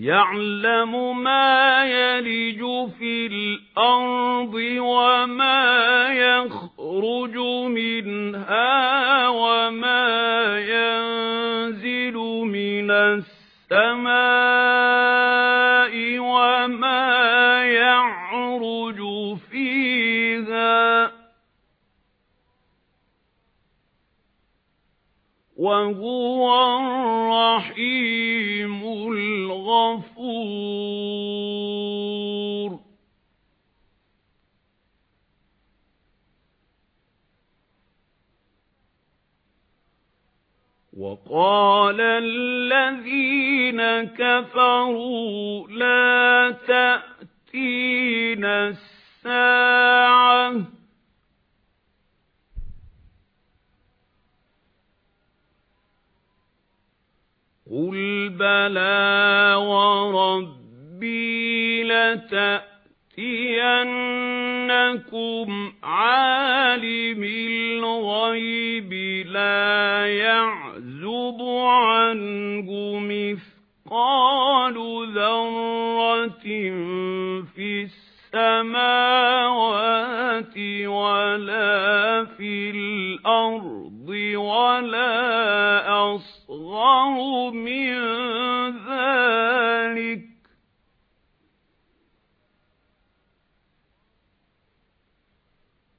يَعْلَمُ مَا يَلِجُ فِي الْأَرْضِ وَمَا يَخْرُجُ مِنْهَا وَهُوَ الرَّحِيمُ الْغَفُورُ. وَقَالَ الَّذِينَ كَفَرُوا لَا تَأْتِينَا السَّاعَةُ قُلْ بَلَى وَرَبِّي لَتَأْتِيَنَّكُمْ عَالِمِ الْغَيْبِ لَا يَعْزُبُ عَنْهُ مِثْقَالُ ذَرَّةٍ فِي السَّمَاوَاتِ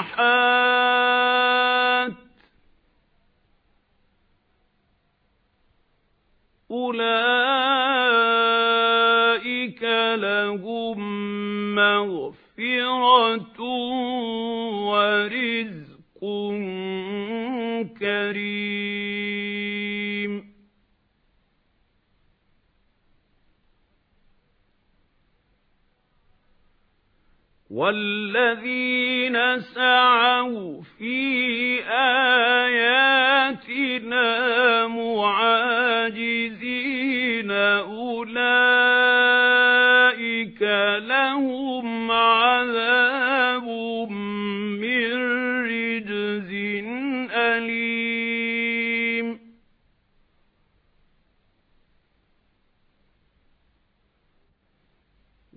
الصَّالِحَاتِ أُولَئِكَ لَهُم مَّغْفِرَةٌ وَالَّذِينَ سَعَوْا فِي آيَاتِنَا مُعَاجِزِينَ أُولَئِكَ لَهُمْ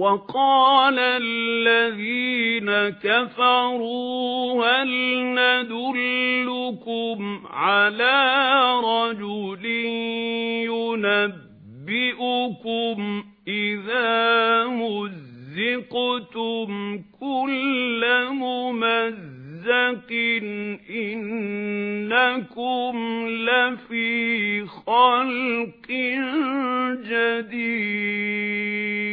وَقَالَ الَّذِينَ كَفَرُوا هَلْ نَدُلُّكُمْ عَلَى رَجُلٍ يُنَبِّئُكُمْ إِذَا مُزِّقْتُمْ كُلَّ مُمَزَّقٍ إِنَّكُمْ لَفِي خَلْقٍ جَدِيدٍ